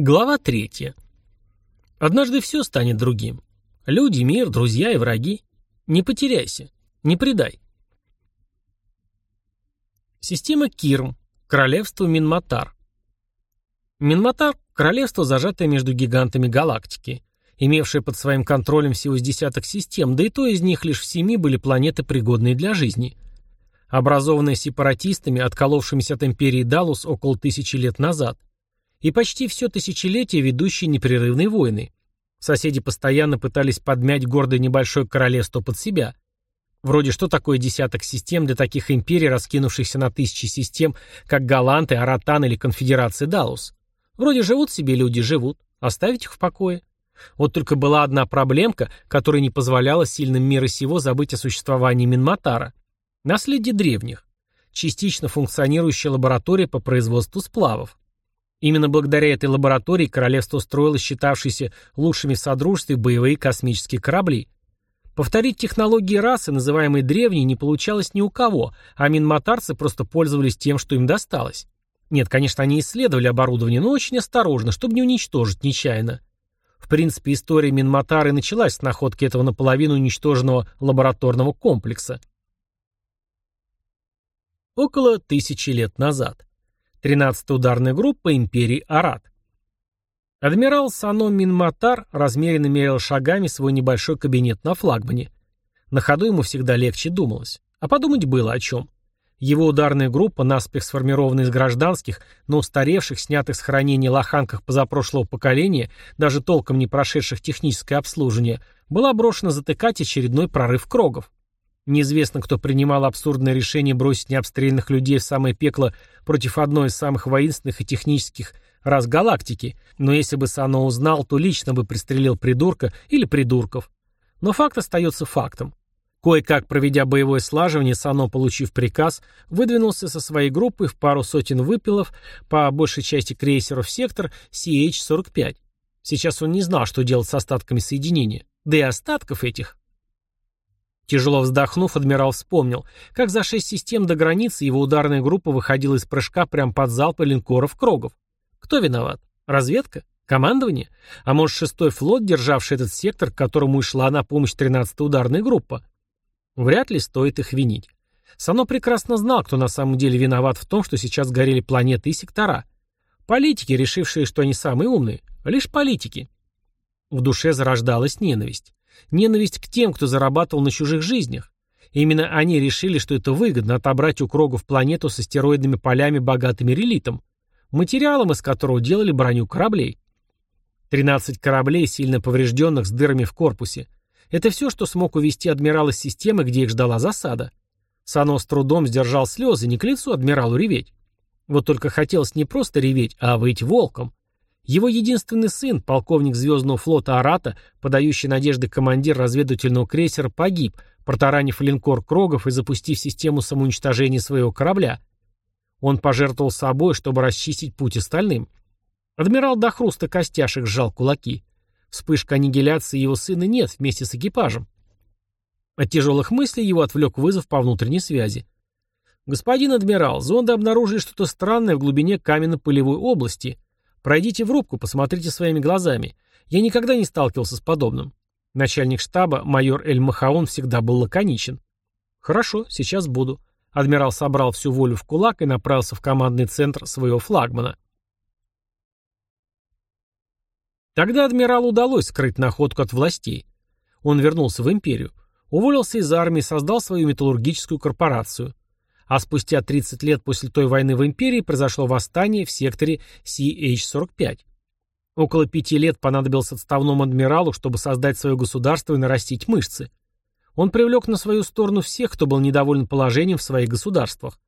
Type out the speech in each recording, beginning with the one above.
Глава третья. Однажды все станет другим. Люди, мир, друзья и враги. Не потеряйся, не предай. Система Кирм. Королевство Минматар. Минматар – королевство, зажатое между гигантами галактики, имевшее под своим контролем всего с десяток систем, да и то из них лишь в семи были планеты, пригодные для жизни. Образованные сепаратистами, отколовшимися от империи Далус около тысячи лет назад, и почти все тысячелетие ведущие непрерывные войны. Соседи постоянно пытались подмять гордое небольшое королевство под себя. Вроде что такое десяток систем для таких империй, раскинувшихся на тысячи систем, как Галанты, Аратан или Конфедерация Далус? Вроде живут себе люди, живут. Оставить их в покое. Вот только была одна проблемка, которая не позволяла сильным мира сего забыть о существовании Минматара. Наследие древних. Частично функционирующая лаборатория по производству сплавов. Именно благодаря этой лаборатории королевство строило считавшиеся лучшими в содружестве боевые космические корабли. Повторить технологии расы, называемой древней, не получалось ни у кого, а минматарцы просто пользовались тем, что им досталось. Нет, конечно, они исследовали оборудование, но очень осторожно, чтобы не уничтожить нечаянно. В принципе, история Минматары началась с находки этого наполовину уничтоженного лабораторного комплекса. Около тысячи лет назад. 13-я ударная группа империи Арат. Адмирал Сано Минматар размеренно мерил шагами свой небольшой кабинет на флагмане. На ходу ему всегда легче думалось. А подумать было о чем. Его ударная группа, наспех сформированная из гражданских, но устаревших, снятых с хранения лоханках позапрошлого поколения, даже толком не прошедших техническое обслуживание, была брошена затыкать очередной прорыв крогов. Неизвестно, кто принимал абсурдное решение бросить необстрельных людей в самое пекло против одной из самых воинственных и технических раз галактики, но если бы Сано узнал, то лично бы пристрелил придурка или придурков. Но факт остается фактом. Кое-как проведя боевое слаживание, Сано, получив приказ, выдвинулся со своей группой в пару сотен выпилов по большей части крейсеров сектор CH-45. Сейчас он не знал, что делать с остатками соединения. Да и остатков этих Тяжело вздохнув, адмирал вспомнил, как за шесть систем до границы его ударная группа выходила из прыжка прямо под залпы линкоров Крогов. Кто виноват? Разведка? Командование? А может, шестой флот, державший этот сектор, к которому и шла на помощь 13-я ударная группа? Вряд ли стоит их винить. Сано прекрасно знал, кто на самом деле виноват в том, что сейчас горели планеты и сектора. Политики, решившие, что они самые умные. Лишь политики. В душе зарождалась ненависть. Ненависть к тем, кто зарабатывал на чужих жизнях. Именно они решили, что это выгодно отобрать у Крогов планету с астероидными полями, богатыми релитом, материалом из которого делали броню кораблей. 13 кораблей, сильно поврежденных, с дырами в корпусе. Это все, что смог увести адмирал из системы, где их ждала засада. Сано с трудом сдержал слезы, не к лицу адмиралу реветь. Вот только хотелось не просто реветь, а выйти волком. Его единственный сын, полковник Звездного флота Арата, подающий надежды командир разведывательного крейсера, погиб, протаранив линкор Крогов и запустив систему самоуничтожения своего корабля. Он пожертвовал собой, чтобы расчистить путь остальным. Адмирал до хруста костяшек сжал кулаки. Вспышка аннигиляции его сына нет вместе с экипажем. От тяжелых мыслей его отвлек вызов по внутренней связи. «Господин адмирал, зонды обнаружили что-то странное в глубине каменно-пылевой области. Пройдите в рубку, посмотрите своими глазами. Я никогда не сталкивался с подобным. Начальник штаба, майор Эль Махаон, всегда был лаконичен. Хорошо, сейчас буду. Адмирал собрал всю волю в кулак и направился в командный центр своего флагмана. Тогда адмиралу удалось скрыть находку от властей. Он вернулся в империю, уволился из армии, создал свою металлургическую корпорацию а спустя 30 лет после той войны в империи произошло восстание в секторе CH-45. Около пяти лет понадобилось отставному адмиралу, чтобы создать свое государство и нарастить мышцы. Он привлек на свою сторону всех, кто был недоволен положением в своих государствах.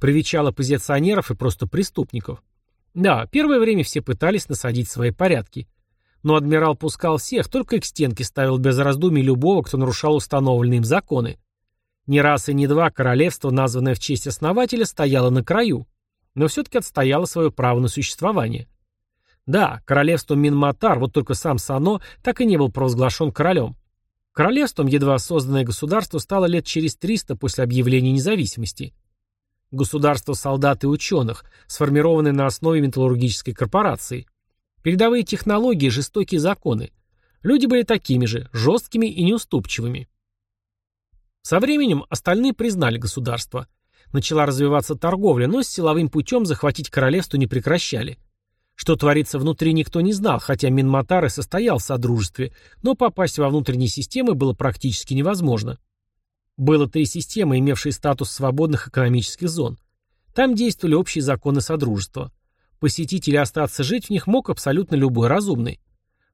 Привечал оппозиционеров и просто преступников. Да, первое время все пытались насадить свои порядки. Но адмирал пускал всех, только к стенке ставил без раздумий любого, кто нарушал установленные им законы. Ни раз и ни два королевство, названное в честь основателя, стояло на краю, но все-таки отстояло свое право на существование. Да, королевство Минматар, вот только сам Сано, так и не был провозглашен королем. Королевством едва созданное государство стало лет через 300 после объявления независимости. Государство солдат и ученых, сформированное на основе металлургической корпорации. Передовые технологии, жестокие законы. Люди были такими же, жесткими и неуступчивыми. Со временем остальные признали государство. Начала развиваться торговля, но с силовым путем захватить королевство не прекращали. Что творится внутри, никто не знал, хотя Минматар и состоял в содружестве, но попасть во внутренние системы было практически невозможно. Было три системы, имевшие статус свободных экономических зон. Там действовали общие законы Содружества. Посетить остаться жить в них мог абсолютно любой разумный.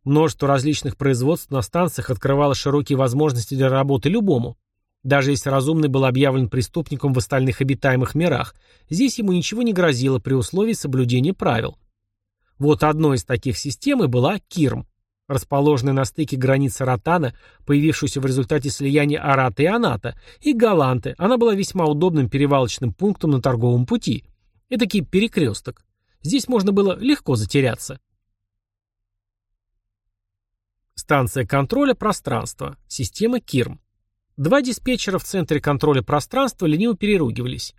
Множество различных производств на станциях открывало широкие возможности для работы любому. Даже если разумный был объявлен преступником в остальных обитаемых мирах, здесь ему ничего не грозило при условии соблюдения правил. Вот одной из таких систем и была Кирм, расположенная на стыке границы Ротана, появившуюся в результате слияния Арата и Аната, и Галанты. Она была весьма удобным перевалочным пунктом на торговом пути. Этакий перекресток. Здесь можно было легко затеряться. Станция контроля пространства. Система Кирм. Два диспетчера в центре контроля пространства лениво переругивались.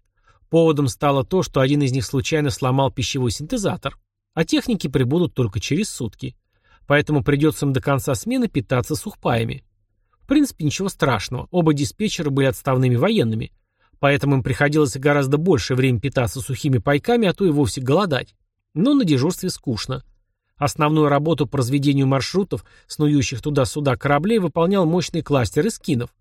Поводом стало то, что один из них случайно сломал пищевой синтезатор а техники прибудут только через сутки. Поэтому придется им до конца смены питаться сухпаями. В принципе, ничего страшного, оба диспетчера были отставными военными, поэтому им приходилось гораздо больше времени питаться сухими пайками, а то и вовсе голодать. Но на дежурстве скучно. Основную работу по разведению маршрутов, снующих туда-сюда кораблей, выполнял мощный кластер из скинов.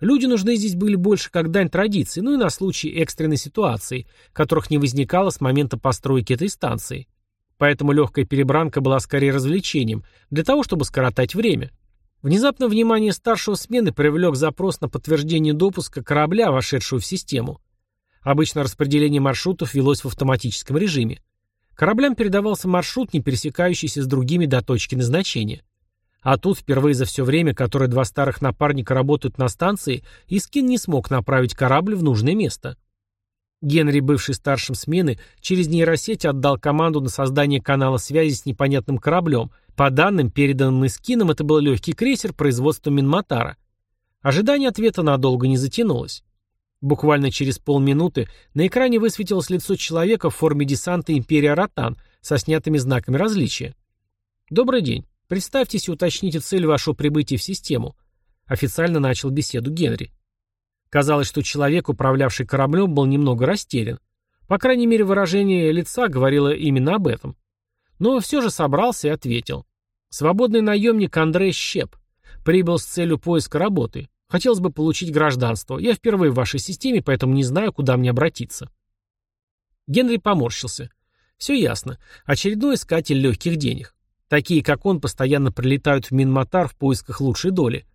Люди нужны здесь были больше как дань традиции, ну и на случай экстренной ситуации, которых не возникало с момента постройки этой станции. Поэтому легкая перебранка была скорее развлечением, для того, чтобы скоротать время. Внезапно внимание старшего смены привлек запрос на подтверждение допуска корабля, вошедшего в систему. Обычно распределение маршрутов велось в автоматическом режиме. Кораблям передавался маршрут, не пересекающийся с другими до точки назначения. А тут, впервые за все время, которое два старых напарника работают на станции, Искин не смог направить корабль в нужное место. Генри, бывший старшим смены, через нейросеть отдал команду на создание канала связи с непонятным кораблем. По данным, переданным Искином, это был легкий крейсер производства Минматара. Ожидание ответа надолго не затянулось. Буквально через полминуты на экране высветилось лицо человека в форме десанта Империя Ротан со снятыми знаками различия. «Добрый день. Представьтесь и уточните цель вашего прибытия в систему». Официально начал беседу Генри. Казалось, что человек, управлявший кораблем, был немного растерян. По крайней мере, выражение лица говорило именно об этом. Но все же собрался и ответил. «Свободный наемник Андрей Щеп. Прибыл с целью поиска работы. Хотелось бы получить гражданство. Я впервые в вашей системе, поэтому не знаю, куда мне обратиться». Генри поморщился. Все ясно. Очередной искатель легких денег. Такие, как он, постоянно прилетают в Минматар в поисках лучшей доли.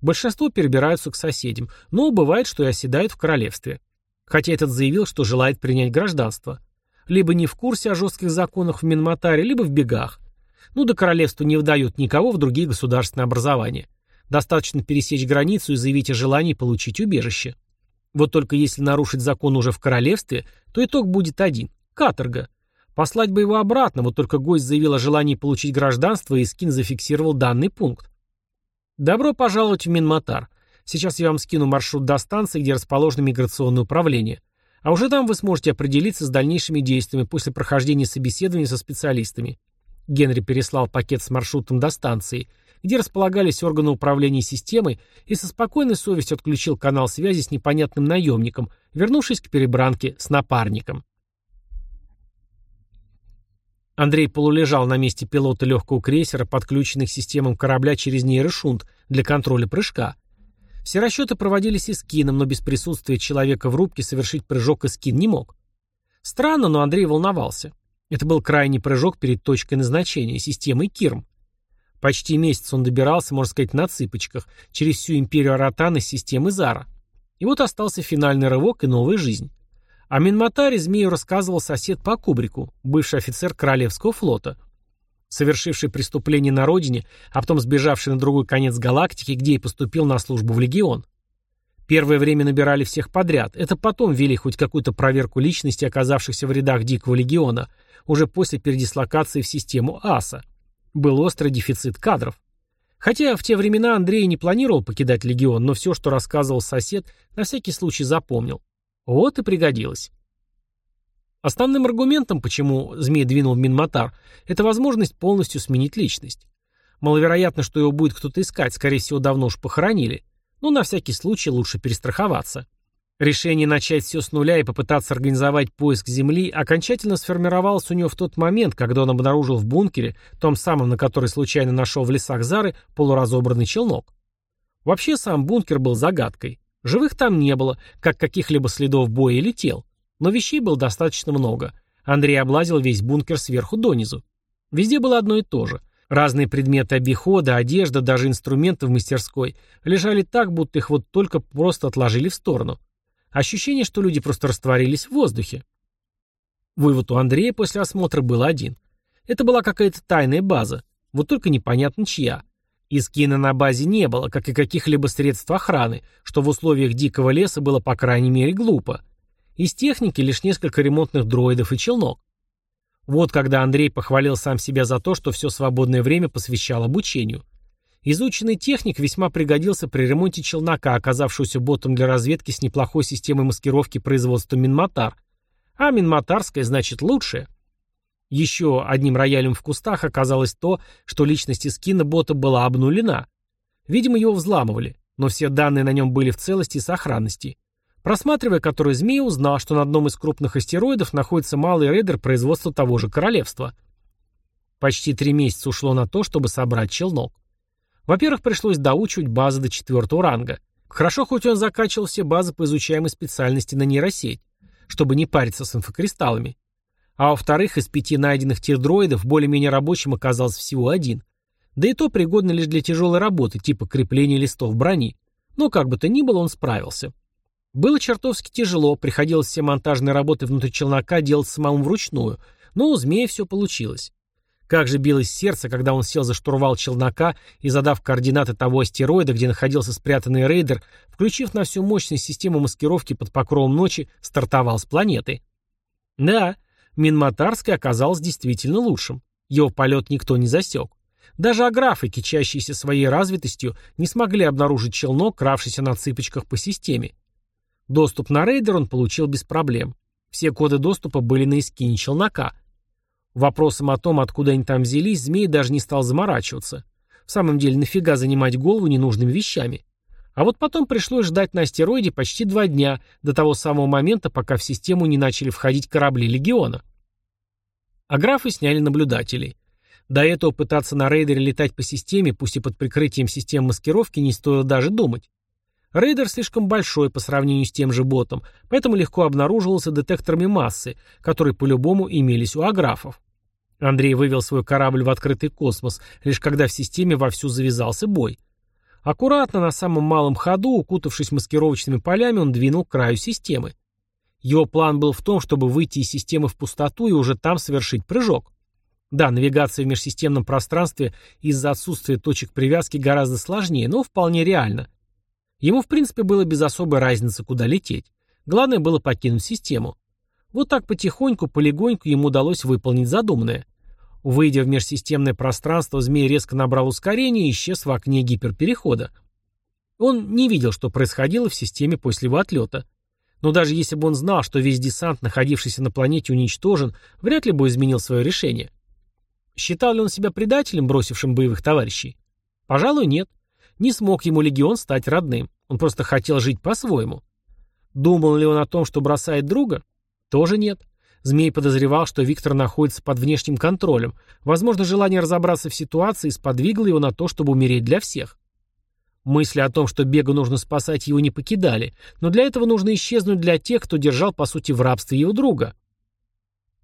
Большинство перебираются к соседям, но бывает, что и оседают в королевстве. Хотя этот заявил, что желает принять гражданство. Либо не в курсе о жестких законах в Минматаре, либо в бегах. Ну, до королевства не выдают никого в другие государственные образования. Достаточно пересечь границу и заявить о желании получить убежище. Вот только если нарушить закон уже в королевстве, то итог будет один – каторга. Послать бы его обратно, вот только гость заявил о желании получить гражданство, и Скин зафиксировал данный пункт. Добро пожаловать в Минматар. Сейчас я вам скину маршрут до станции, где расположено миграционное управление. А уже там вы сможете определиться с дальнейшими действиями после прохождения собеседования со специалистами. Генри переслал пакет с маршрутом до станции, где располагались органы управления системой, и со спокойной совестью отключил канал связи с непонятным наемником, вернувшись к перебранке с напарником. Андрей полулежал на месте пилота легкого крейсера, подключенных к системам корабля через нейрошунт для контроля прыжка. Все расчеты проводились и но без присутствия человека в рубке совершить прыжок и скин не мог. Странно, но Андрей волновался. Это был крайний прыжок перед точкой назначения, системой Кирм. Почти месяц он добирался, можно сказать, на цыпочках, через всю империю Аратана с системы Зара. И вот остался финальный рывок и новая жизнь. О Минматаре змею рассказывал сосед по кубрику, бывший офицер Королевского флота, совершивший преступление на родине, а потом сбежавший на другой конец галактики, где и поступил на службу в Легион. Первое время набирали всех подряд, это потом ввели хоть какую-то проверку личности, оказавшихся в рядах Дикого Легиона, уже после передислокации в систему АСА. Был острый дефицит кадров. Хотя в те времена Андрей не планировал покидать Легион, но все, что рассказывал сосед, на всякий случай запомнил. Вот и пригодилось. Основным аргументом, почему змей двинул в Минматар, это возможность полностью сменить личность. Маловероятно, что его будет кто-то искать, скорее всего, давно уж похоронили. Но на всякий случай лучше перестраховаться. Решение начать все с нуля и попытаться организовать поиск Земли окончательно сформировалось у него в тот момент, когда он обнаружил в бункере, том самом, на который случайно нашел в лесах Зары, полуразобранный челнок. Вообще сам бункер был загадкой. Живых там не было, как каких-либо следов боя или тел. Но вещей было достаточно много. Андрей облазил весь бункер сверху донизу. Везде было одно и то же. Разные предметы обихода, одежда, даже инструменты в мастерской лежали так, будто их вот только просто отложили в сторону. Ощущение, что люди просто растворились в воздухе. Вывод у Андрея после осмотра был один. Это была какая-то тайная база, вот только непонятно чья. Искина на базе не было, как и каких-либо средств охраны, что в условиях дикого леса было по крайней мере глупо. Из техники лишь несколько ремонтных дроидов и челнок. Вот когда Андрей похвалил сам себя за то, что все свободное время посвящал обучению. Изученный техник весьма пригодился при ремонте челнока, оказавшегося ботом для разведки с неплохой системой маскировки производства Минматар. А Минматарская значит лучшее. Еще одним роялем в кустах оказалось то, что личность Искина бота была обнулена. Видимо, его взламывали, но все данные на нем были в целости и сохранности. Просматривая который змей узнал, что на одном из крупных астероидов находится малый рейдер производства того же королевства. Почти три месяца ушло на то, чтобы собрать челнок. Во-первых, пришлось доучивать базы до четвертого ранга. Хорошо, хоть он закачивал все базы по изучаемой специальности на нейросеть, чтобы не париться с инфокристаллами. А во-вторых, из пяти найденных тир-дроидов более-менее рабочим оказался всего один. Да и то пригодный лишь для тяжелой работы, типа крепления листов брони. Но как бы то ни было, он справился. Было чертовски тяжело, приходилось все монтажные работы внутри челнока делать самому вручную, но у змея все получилось. Как же билось сердце, когда он сел за штурвал челнока и, задав координаты того астероида, где находился спрятанный рейдер, включив на всю мощность систему маскировки под покровом ночи, стартовал с планеты. Да, Минматарская оказалась действительно лучшим. Его полет никто не засек. Даже аграфы, кичащиеся своей развитостью, не смогли обнаружить челнок, кравшийся на цыпочках по системе. Доступ на рейдер он получил без проблем. Все коды доступа были на эскине челнока. Вопросом о том, откуда они там взялись, змей даже не стал заморачиваться. В самом деле, нафига занимать голову ненужными вещами? А вот потом пришлось ждать на астероиде почти два дня, до того самого момента, пока в систему не начали входить корабли Легиона. А графы сняли наблюдателей. До этого пытаться на рейдере летать по системе, пусть и под прикрытием систем маскировки, не стоило даже думать. Рейдер слишком большой по сравнению с тем же ботом, поэтому легко обнаруживался детекторами массы, которые по-любому имелись у аграфов. Андрей вывел свой корабль в открытый космос, лишь когда в системе вовсю завязался бой. Аккуратно, на самом малом ходу, укутавшись маскировочными полями, он двинул к краю системы. Его план был в том, чтобы выйти из системы в пустоту и уже там совершить прыжок. Да, навигация в межсистемном пространстве из-за отсутствия точек привязки гораздо сложнее, но вполне реально – Ему, в принципе, было без особой разницы, куда лететь. Главное было покинуть систему. Вот так потихоньку, полегоньку ему удалось выполнить задуманное. Выйдя в межсистемное пространство, змей резко набрал ускорение и исчез в окне гиперперехода. Он не видел, что происходило в системе после его отлета. Но даже если бы он знал, что весь десант, находившийся на планете, уничтожен, вряд ли бы изменил свое решение. Считал ли он себя предателем, бросившим боевых товарищей? Пожалуй, нет. Не смог ему легион стать родным. Он просто хотел жить по-своему. Думал ли он о том, что бросает друга? Тоже нет. Змей подозревал, что Виктор находится под внешним контролем. Возможно, желание разобраться в ситуации сподвигло его на то, чтобы умереть для всех. Мысли о том, что Бегу нужно спасать, его не покидали, но для этого нужно исчезнуть для тех, кто держал, по сути, в рабстве его друга.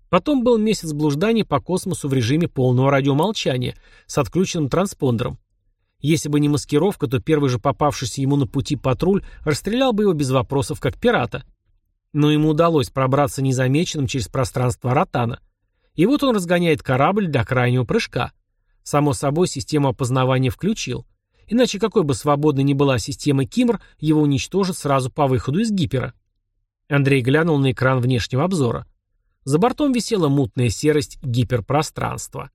Потом был месяц блужданий по космосу в режиме полного радиомолчания с отключенным транспондером. Если бы не маскировка, то первый же попавшийся ему на пути патруль расстрелял бы его без вопросов, как пирата. Но ему удалось пробраться незамеченным через пространство Ротана. И вот он разгоняет корабль для крайнего прыжка. Само собой, систему опознавания включил. Иначе какой бы свободной ни была система Кимр, его уничтожат сразу по выходу из гипера. Андрей глянул на экран внешнего обзора. За бортом висела мутная серость гиперпространства.